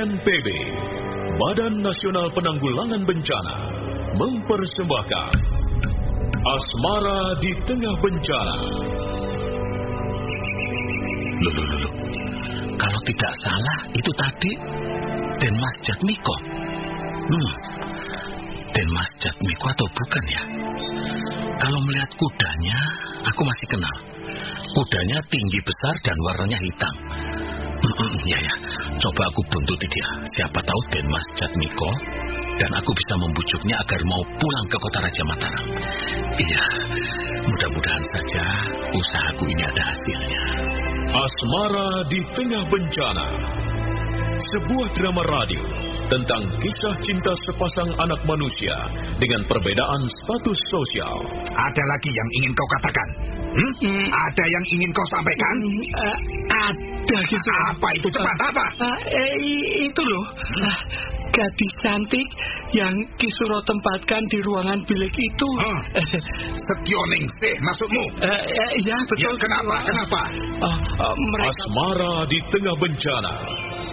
BNPB, Badan Nasional Penanggulangan Bencana, mempersembahkan Asmara di Tengah Bencana. Loh, loh, loh. Kalau tidak salah, itu tadi Denmas Jatmiko. Hmm, Denmas Jatmiko atau bukan ya? Kalau melihat kudanya, aku masih kenal. Kudanya tinggi besar dan warnanya hitam. Hmm, hmm, ya ya, coba aku buntuti dia. Siapa tahu Denmas Jatmiko dan aku bisa membujuknya agar mau pulang ke kota Raja Mataram. Iya, mudah-mudahan saja usahaku ini ada hasilnya. Asmara di Tengah Bencana. Sebuah drama radio tentang kisah cinta sepasang anak manusia dengan perbedaan status sosial. Ada lagi yang ingin kau katakan? Hmm? Hmm. Ada yang ingin kau sampaikan? Eh, ada gitu. Apa itu cepat apa? Ah, eh, itu loh. Ah, gadis cantik yang Kisuro tempatkan di ruangan bilik itu. Hmm. Setioning sih maksudmu? Eh, eh, ya Ya, betul. kenapa? Kenapa? Ah, ah, mereka Asmara di Tengah Bencana.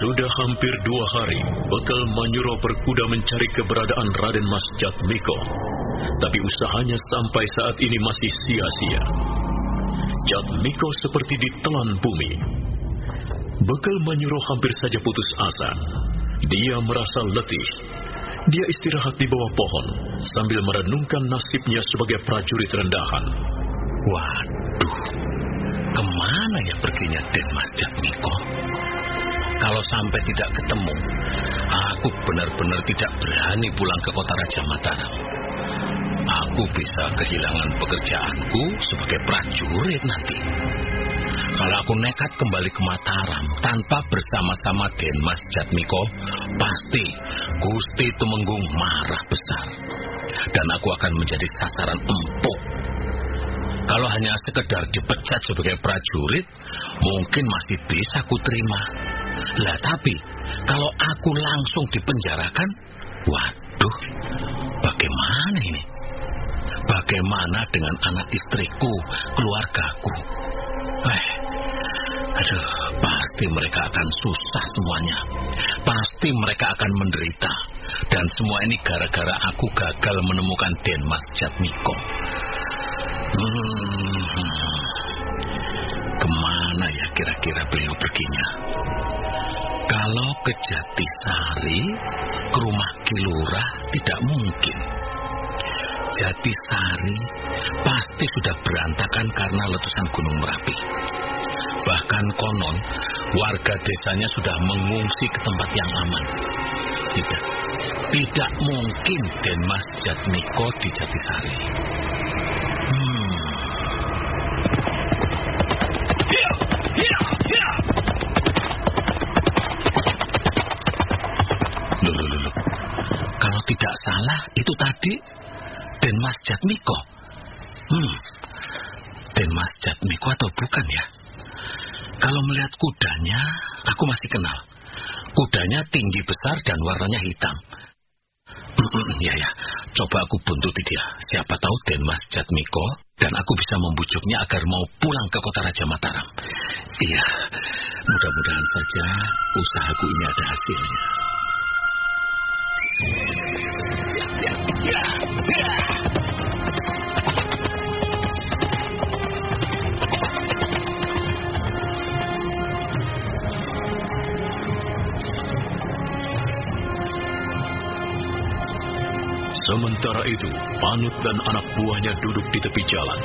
Sudah hampir dua hari, bekal menyuruh berkuda mencari keberadaan Raden Mas Jatmiko. Tapi usahanya sampai saat ini masih sia-sia. Jatmiko seperti ditelan bumi. Bekal menyuruh hampir saja putus asa. Dia merasa letih. Dia istirahat di bawah pohon sambil merenungkan nasibnya sebagai prajurit rendahan. Waduh, ke mana ya perginya Denmas Jatmiko? Kalau sampai tidak ketemu, aku benar-benar tidak berani pulang ke kota Raja Mataram. Aku bisa kehilangan pekerjaanku sebagai prajurit nanti. Kalau aku nekat kembali ke Mataram tanpa bersama-sama Denmas Jatmiko, pasti Gusti Tumenggung marah besar. Dan aku akan menjadi sasaran empuk. Kalau hanya sekedar dipecat sebagai prajurit, mungkin masih bisa ku terima. Lah tapi, kalau aku langsung dipenjarakan, waduh, bagaimana ini? Bagaimana dengan anak istriku, keluargaku? Eh, aduh, pasti mereka akan susah semuanya. Pasti mereka akan menderita. Dan semua ini gara-gara aku gagal menemukan Denmas Jatmiko. Hmm, ke mana ya kira-kira beliau perginya? Kalau ke Jatisari, ke rumah Kilurah tidak mungkin. Jatisari pasti sudah berantakan karena letusan Gunung Merapi. Bahkan konon, warga desanya sudah mengungsi ke tempat yang aman. Tidak, Tidak mungkin Den Mas Jatmiko di Jatisari. Hmm. Tidak salah, itu tadi Den Mas Jatmiko. Hmm. Den Mas Jatmiko atau bukan ya? Kalau melihat kudanya, aku masih kenal. Kudanya tinggi besar dan warnanya hitam. Hmm, ya ya, coba aku buntuti dia. Siapa tahu Den Mas Jatmiko dan aku bisa membujuknya agar mau pulang ke kota Raja Mataram. Iya, mudah-mudahan saja usahaku ini ada hasilnya. Sementara itu, Panut dan anak buahnya duduk di tepi jalan.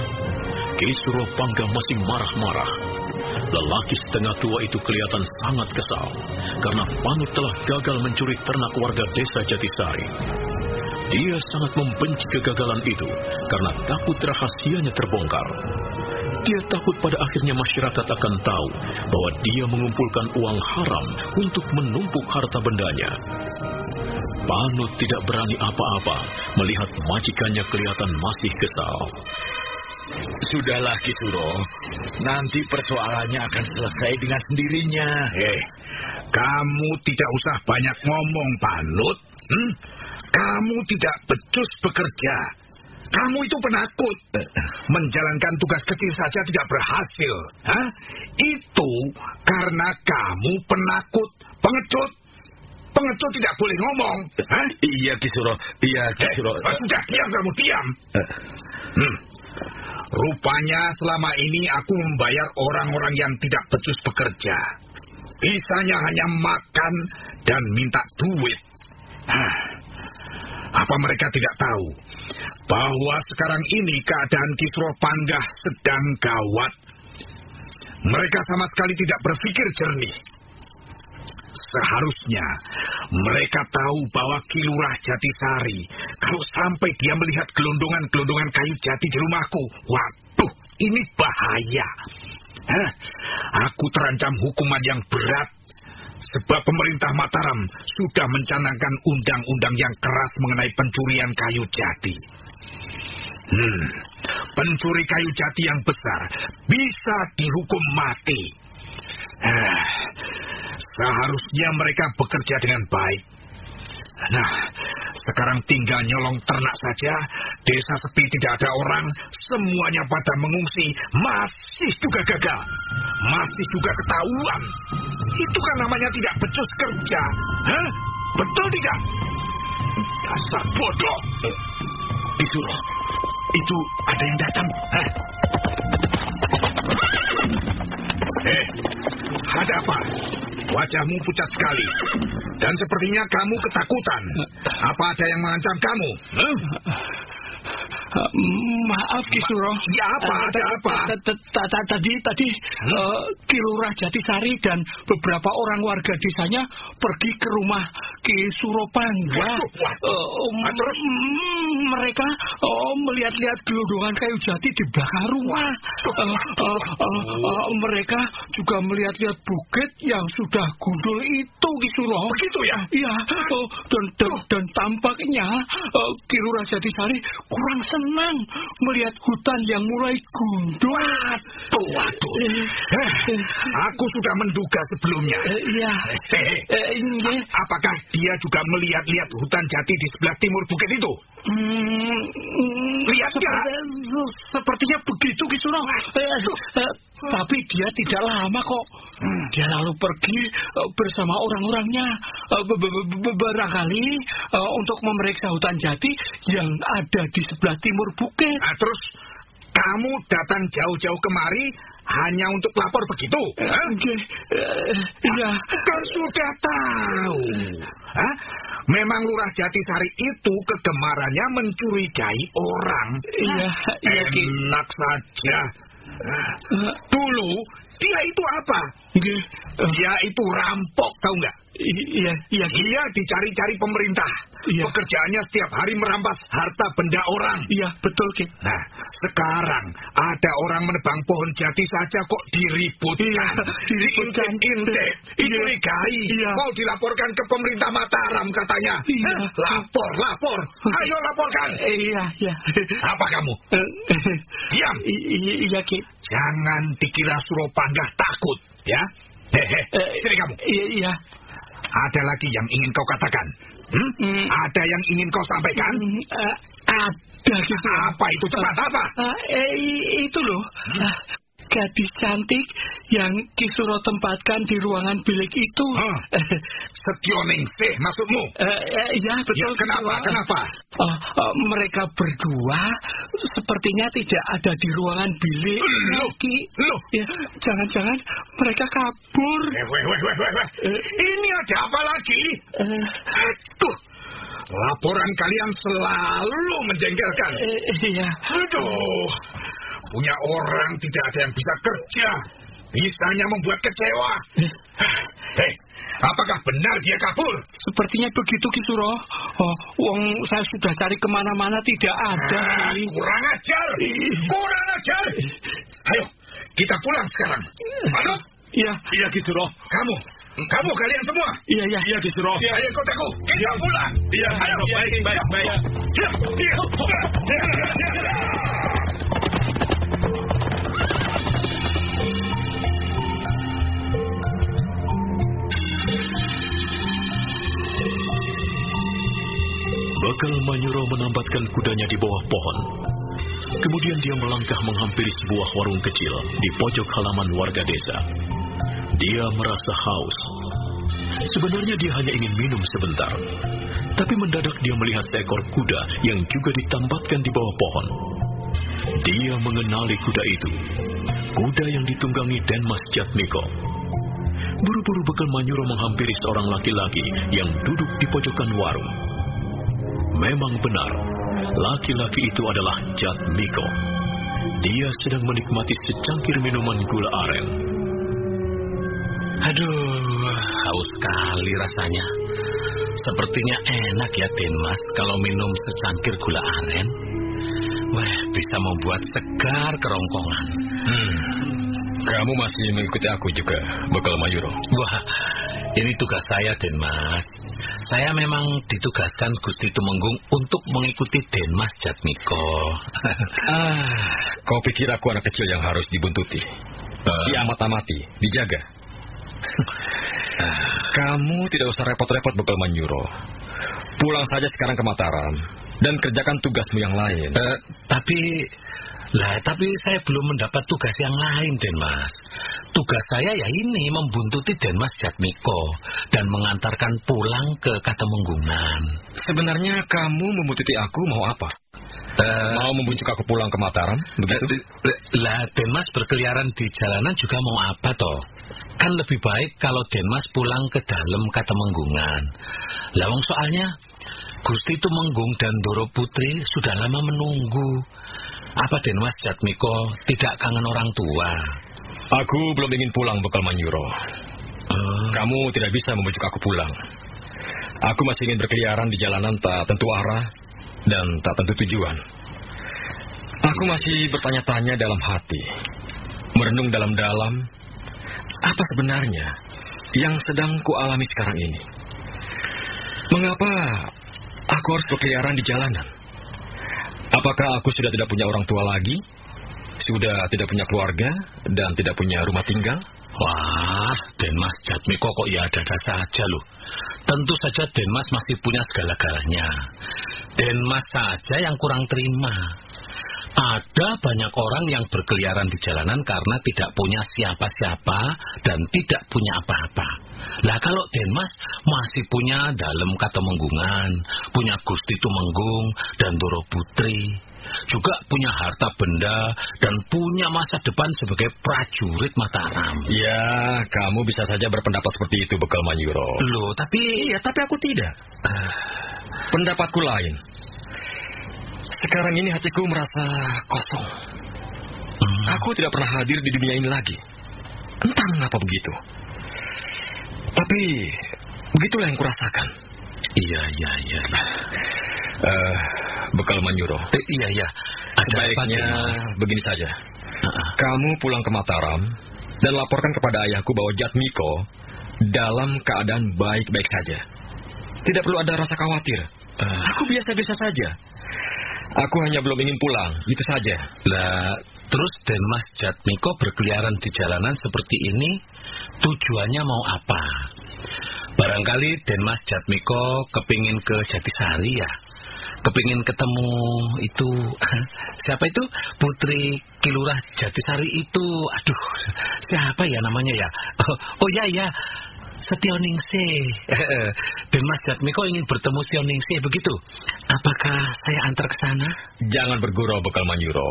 Kisuro Pangga masih marah-marah. Lelaki setengah tua itu kelihatan sangat kesal karena Panut telah gagal mencuri ternak warga desa Jatisari. Dia sangat membenci kegagalan itu karena takut rahasianya terbongkar. Dia takut pada akhirnya masyarakat akan tahu bahwa dia mengumpulkan uang haram untuk menumpuk harta bendanya. Panut tidak berani apa-apa melihat majikannya kelihatan masih kesal. Sudahlah Kisuro, nanti persoalannya akan selesai dengan sendirinya. Eh, kamu tidak usah banyak ngomong, Panut. Hmm? Kamu tidak becus bekerja. Kamu itu penakut. Menjalankan tugas kecil saja tidak berhasil. Hah? Itu karena kamu penakut, pengecut. Pengecut tidak boleh ngomong. Hah? Iya, Kisuro. Iya, Kisuro. Eh, sudah diam kamu, diam. Hmm. Rupanya selama ini aku membayar orang-orang yang tidak becus bekerja. Bisanya hanya makan dan minta duit. Hah. Apa mereka tidak tahu bahwa sekarang ini keadaan Kisro Panggah sedang gawat? Mereka sama sekali tidak berpikir jernih. Seharusnya mereka tahu bahwa Kilurah Jatisari, kalau sampai dia melihat gelondongan-gelondongan kayu jati di rumahku, waduh, ini bahaya. Hah? Aku terancam hukuman yang berat sebab pemerintah Mataram sudah mencanangkan undang-undang yang keras mengenai pencurian kayu jati. Hmm, pencuri kayu jati yang besar bisa dihukum mati. Ah, seharusnya mereka bekerja dengan baik. Nah, sekarang tinggal nyolong ternak saja, desa sepi tidak ada orang, semuanya pada mengungsi, masih juga gagal. Masih juga ketahuan. Itu kan namanya tidak becus kerja. Hah? Betul tidak? Dasar bodoh. Disuruh. Itu ada yang datang. Hah? Eh, ada apa? Wajahmu pucat sekali. Dan sepertinya kamu ketakutan. Apa ada yang mengancam kamu? Huh? Maaf Kisuro. Ya apa? Ada apa? Tadi tadi uh, Kilurah Jatisari dan beberapa orang warga desanya pergi ke rumah Ki Suropangga. Waduh, waduh. Uh, um, Ah, mereka uh, melihat-lihat gelondongan kayu jati di belakang rumah. Mereka juga melihat-lihat bukit yang sudah gundul itu Kisuro. Begitu ya? Iya, dan, dan, tampaknya uh, Kilurah Jatisari kurang senang melihat hutan yang mulai gundul. Waduh, waduh. Eh, aku sudah menduga sebelumnya. Eh, Iya. Eh. Apakah dia juga melihat-lihat hutan jati di sebelah timur bukit itu? Hmm, mm, Lihat seperti- Sepertinya begitu, Kisuro. Tapi dia tidak lama kok. Dia lalu pergi eh, bersama orang-orangnya. Eh, Barangkali eh, untuk memeriksa hutan jati yang ada di sebelah timur bukit. Nah, terus kamu datang jauh-jauh kemari hanya untuk lapor begitu? Oke, Iya. Kan sudah tahu. Hah? Memang Lurah Jatisari itu kegemarannya mencurigai orang. Iya, iya. Enak saja. Dulu dia itu apa? Dia itu rampok, tahu nggak? Iya, iya. Dia dicari-cari pemerintah. Iya. Pekerjaannya setiap hari merampas harta benda orang. Iya, betul, Ki. Nah, sekarang ada orang menebang pohon jati saja kok diributkan. Iya, diributkan. Diintip-intip, dicurigai. Iya. Mau dilaporkan ke pemerintah Mataram katanya. Iya. Hah? Lapor, lapor. Ayo laporkan. Eh, Iya, iya. Apa kamu? Eh, eh, Diam. i- i- Iya, Ki. Jangan dikira Suropangga takut, ya. Hehe, Eh, sini kamu. Iya, iya. Ada lagi yang ingin kau katakan? Hmm? Hmm. Ada yang ingin kau sampaikan? Hmm, eh, ada gitu. Apa itu? Cepat, apa? Ah, eh, i- itu loh. Ah, gadis cantik yang Kisuro tempatkan di ruangan bilik itu. Hah? Setioningse maksudmu? Eh, eh, ya, betul. Ya, kenapa? Kenapa? Oh, oh, mereka berdua sepertinya tidak ada di ruangan bilik. Loh, Ki. loh. Ya, jangan-jangan mereka kabur. Eh, weh, weh, weh, weh, weh. Ini ada apa lagi? Aduh, laporan kalian selalu menjengkelkan. eh, iya. Aduh, punya orang tidak ada yang bisa kerja. Bisanya membuat kecewa. Hei, apakah benar dia kabur? Sepertinya begitu Kisuro. Oh, uang saya sudah cari ke mana-mana tidak ada. Ah, kurang ajar. Kurang ajar. Ayo, kita pulang sekarang. Aduh, Iya, iya Kisuro. Kamu, kamu kalian semua. iya, iya. Iya Kisuro. Iya, ayo kotaku. Kita pulang. Iya, ayo. Baik, baik, baik. Iya, iya. Bakal Manyuro menambatkan kudanya di bawah pohon. Kemudian dia melangkah menghampiri sebuah warung kecil di pojok halaman warga desa. Dia merasa haus. Sebenarnya dia hanya ingin minum sebentar. Tapi mendadak dia melihat seekor kuda yang juga ditambatkan di bawah pohon. Dia mengenali kuda itu. Kuda yang ditunggangi Denmas Jatmiko. Buru-buru bekal Manyuro menghampiri seorang laki-laki yang duduk di pojokan warung. Memang benar, laki-laki itu adalah Jatmiko. Dia sedang menikmati secangkir minuman gula aren. Aduh, haus sekali rasanya. Sepertinya enak ya Denmas kalau minum secangkir gula aren. Wah, bisa membuat segar kerongkongan. Hmm. Kamu masih mengikuti aku juga, Bekal Mayuro. Wah, ini tugas saya Denmas. Saya memang ditugaskan Gusti Tumenggung untuk mengikuti Denmas Jatmiko. Ah, kau pikir aku anak kecil yang harus dibuntuti? Diamat-amati, dijaga. Kamu tidak usah repot-repot Bekal Manyuro. Pulang saja sekarang ke Mataram dan kerjakan tugasmu yang lain. Eh, tapi lah, tapi saya belum mendapat tugas yang lain, Denmas. Tugas saya ya ini membuntuti Denmas Jatmiko dan mengantarkan pulang ke Katemenggungan. Sebenarnya kamu membuntuti aku mau apa? Eh, Mau membujuk aku pulang ke Mataram, begitu? lah, Denmas berkeliaran di jalanan juga mau apa toh? Kan lebih baik kalau Denmas pulang ke dalam Katemenggungan. Lawang soalnya Gusti Tumenggung dan Doro Putri sudah lama menunggu. Apa Denmas Jatmiko tidak kangen orang tua? Aku belum ingin pulang, Bekal Manyuro. Eh, Kamu tidak bisa membujuk aku pulang. Aku masih ingin berkeliaran di jalanan tak tentu arah dan tak tentu tujuan. Aku masih bertanya-tanya dalam hati, merenung dalam-dalam, apa sebenarnya yang sedang kualami sekarang ini? Mengapa aku harus berkeliaran di jalanan? Apakah aku sudah tidak punya orang tua lagi? Sudah tidak punya keluarga dan tidak punya rumah tinggal? Wah, Denmas Jatmiko kok ya ada-ada saja loh. Tentu saja Denmas masih punya segala-galanya. Denmas saja yang kurang terima. Ada banyak orang yang berkeliaran di jalanan karena tidak punya siapa-siapa dan tidak punya apa-apa. Lah kalau Denmas masih punya dalam Katemenggungan, punya Gusti Tumenggung dan Doro Putri, juga punya harta benda dan punya masa depan sebagai prajurit Mataram. Ya, kamu bisa saja berpendapat seperti itu, Bekal Manyuro. Loh, tapi Ya, tapi aku tidak. Pendapatku lain. Sekarang ini hatiku merasa kosong. hmm, Aku tidak pernah hadir di dunia ini lagi. Entah mengapa begitu. Tapi Begitulah yang kurasakan. Iya, iya, iya. iya. Uh, bekal Manyuro. Eh, iya, iya. Ada Sebaiknya begini saja. Uh -uh. Kamu pulang ke Mataram dan laporkan kepada ayahku bahwa Jatmiko dalam keadaan baik-baik saja. Tidak perlu ada rasa khawatir. Uh. Aku biasa-biasa saja. Aku hanya belum ingin pulang, itu saja. Lah, terus Denmas Jatmiko berkeliaran di jalanan seperti ini, tujuannya mau apa? Barangkali Denmas Jatmiko kepingin ke Jatisari ya? Kepingin ketemu itu, siapa itu? Putri Kilurah Jatisari itu, aduh, siapa ya namanya ya? Oh, oh ya, ya, Setioningse. Dan Mas Jatmiko ingin bertemu Setioningse begitu. Apakah saya antar ke sana? Jangan bergurau bekal Manyuro.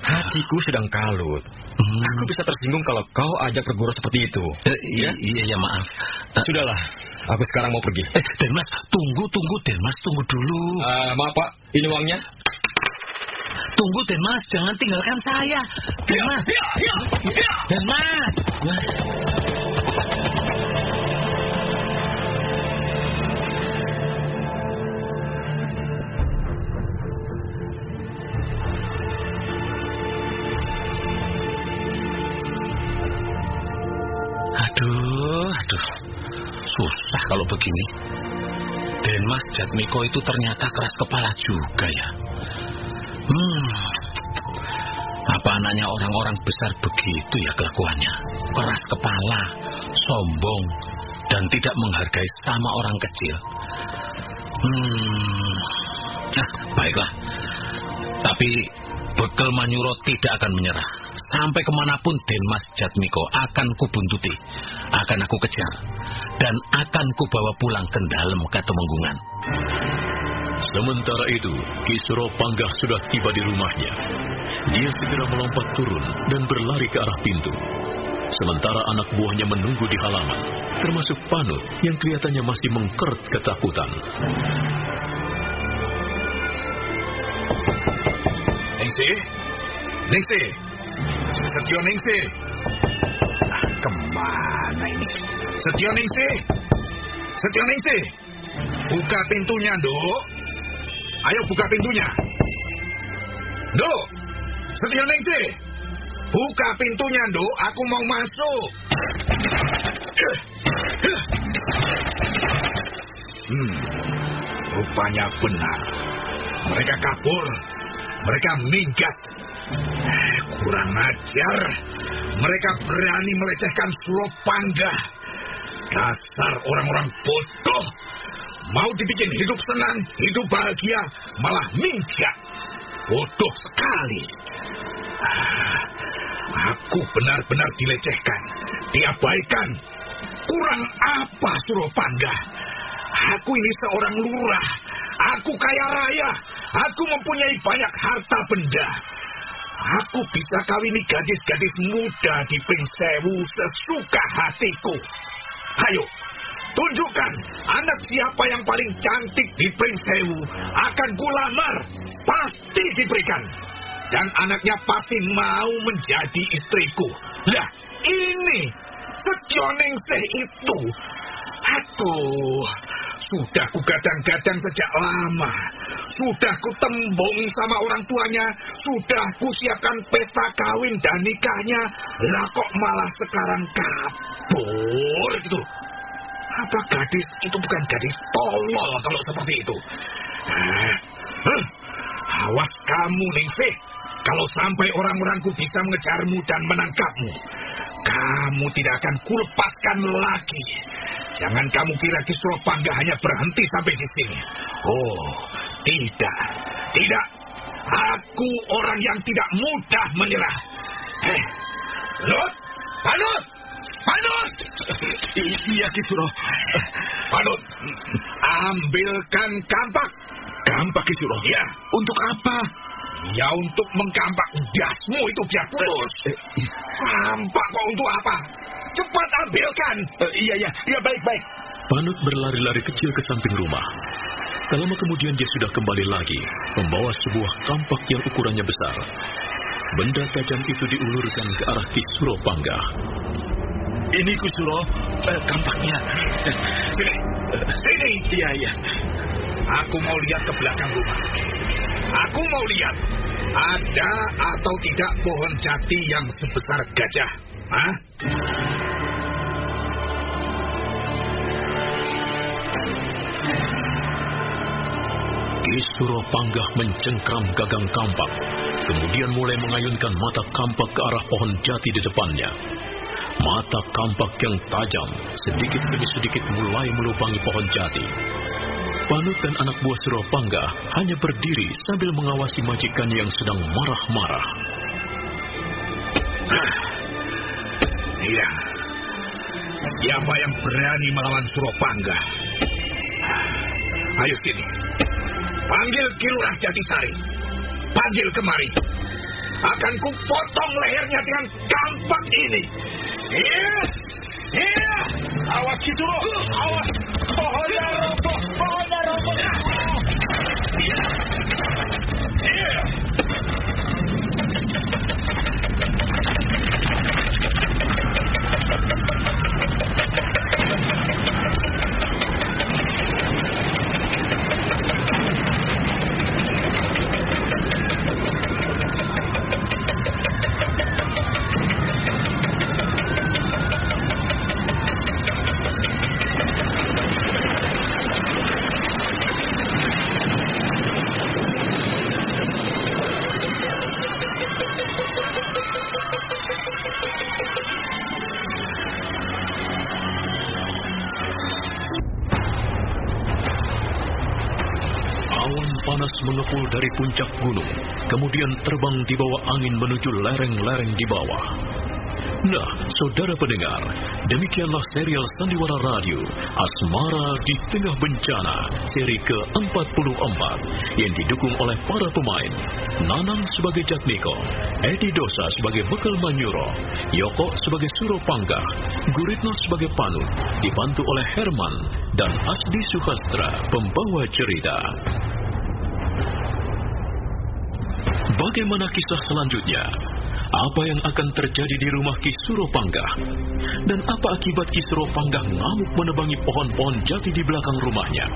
Hatiku sedang kalut. Hmm. Aku bisa tersinggung kalau kau ajak bergurau seperti itu. Uh, iya, iya, iya, maaf. Uh, Sudahlah, aku sekarang mau pergi. Eh, Denmas, tunggu, tunggu, Denmas, tunggu dulu. Uh, maaf, Pak. Ini uangnya. Tunggu, Denmas, jangan tinggalkan saya. Denmas. Ya, ya, ya, Susah kalau begini. Denmas Jatmiko itu ternyata keras kepala juga ya. Hmm. Apa anaknya orang-orang besar begitu ya kelakuannya? Keras kepala, sombong, dan tidak menghargai sama orang kecil. Hmm. Nah, baiklah. Tapi Bekel Manyuro tidak akan menyerah. Sampai ke mana pun Denmas Jatmiko akan kubuntuti, akan aku kejar, dan akan kubawa pulang ke dalam Katemenggungan. Sementara itu, Kisro Panggah sudah tiba di rumahnya. Dia segera melompat turun dan berlari ke arah pintu. Sementara anak buahnya menunggu di halaman, termasuk Panut yang kelihatannya masih mengkert ketakutan. Ningsih, Ningsih, Setio Ningsih. Ah, ke mana ini? Setio Ningsih. Setio Ningsih. Buka pintunya, Dok. Ayo buka pintunya. Dok. Setio Ningsih. Buka pintunya, Dok. Aku mau masuk. Hmm. Rupanya benar. Mereka kabur. Mereka minggat. Kurang ajar. Mereka berani melecehkan Suropangga. Dasar orang-orang bodoh. Mau dibikin hidup senang, hidup bahagia, malah minggat. Bodoh sekali. Ah, aku benar-benar dilecehkan, diabaikan. Kurang apa Suropangga? Aku ini seorang lurah. Aku kaya raya. Aku mempunyai banyak harta benda. Aku bisa kawini gadis-gadis muda di Pringsewu sesuka hatiku. Ayo, tunjukkan anak siapa yang paling cantik di Pringsewu akan kulamar. Pasti diberikan. Dan anaknya pasti mau menjadi istriku. Lah, ini Setioningsih itu. Aduh, sudah kugadang-gadang sejak lama. Sudah kutembung sama orang tuanya. Sudah kusiapkan pesta kawin dan nikahnya. Lah kok malah sekarang kabur gitu. Apa gadis itu bukan gadis tolol kalau seperti itu? Eh, huh? Awas kamu, Ningsih. Kalau sampai orang-orangku bisa mengejarmu dan menangkapmu, kamu tidak akan kulepaskan lagi. Jangan kamu kira Kisro Pangga hanya berhenti sampai di sini. Oh, tidak. Tidak. Aku orang yang tidak mudah menyerah. Eh, Lut, Panut, Panut. Iya, Kisro. Panut, ambilkan kampak. Kampak, Kisro? Iya. Untuk apa? Ya untuk mengkampak dasmu itu biar putus. Kampak kok untuk apa? Cepat ambilkan. Uh, iya, iya. Iya, baik-baik. Panut berlari-lari kecil ke samping rumah. Tak lama kemudian dia sudah kembali lagi, membawa sebuah kampak yang ukurannya besar. Benda tajam itu diulurkan ke arah Kisuro Panggah. Ini Kusuro, uh, kampaknya. Sini, sini. Iya, iya. Aku mau lihat ke belakang rumah. Aku mau lihat ada atau tidak pohon jati yang sebesar gajah. Hah? Ki Suropanggah mencengkram gagang kampak, kemudian mulai mengayunkan mata kampak ke arah pohon jati di depannya. Mata kampak yang tajam sedikit demi sedikit mulai melubangi pohon jati. Panut dan anak buah Suropangga hanya berdiri sambil mengawasi majikan yang sedang marah-marah. Iya. Siapa yang berani melawan Suropangga? Ayo sini. Panggil Kilurah Jatisari. Panggil kemari. Akan kupotong lehernya dengan kampak ini. Iya. Iya. Awas loh. Awas. Pohonnya roboh. Pohonnya roboh. Iya. Iya. Dari puncak gunung, kemudian terbang di bawah angin menuju lereng-lereng di bawah. Nah, saudara pendengar, demikianlah serial Sandiwara Radio Asmara di Tengah Bencana seri ke-44 yang didukung oleh para pemain Nanang sebagai Jatmiko, Edi Dosa sebagai Bekal Manyuro, Yoko sebagai Suropangga, Guritno sebagai Panut, dibantu oleh Herman dan Asdi Suhastra pembawa cerita. Bagaimana kisah selanjutnya? Apa yang akan terjadi di rumah Ki Suropangga? Dan apa akibat Ki Suropangga ngamuk menebangi pohon-pohon jati di belakang rumahnya?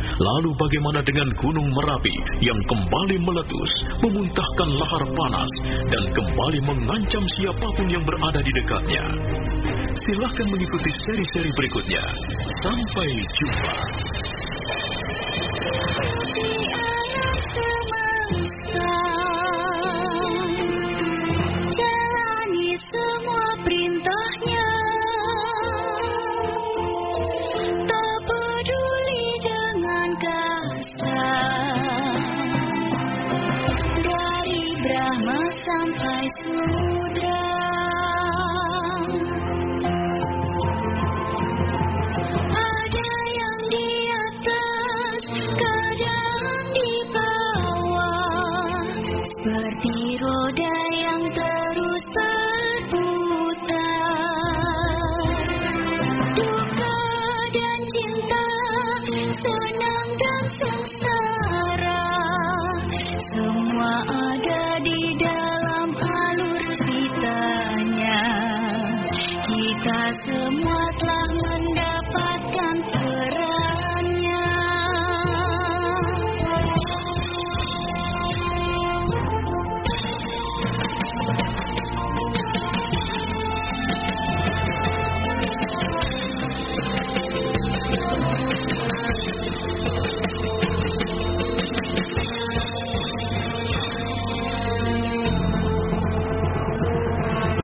Lalu bagaimana dengan Gunung Merapi yang kembali meletus, memuntahkan lahar panas, dan kembali mengancam siapa pun yang berada di dekatnya? Silahkan mengikuti seri-seri berikutnya. Sampai jumpa.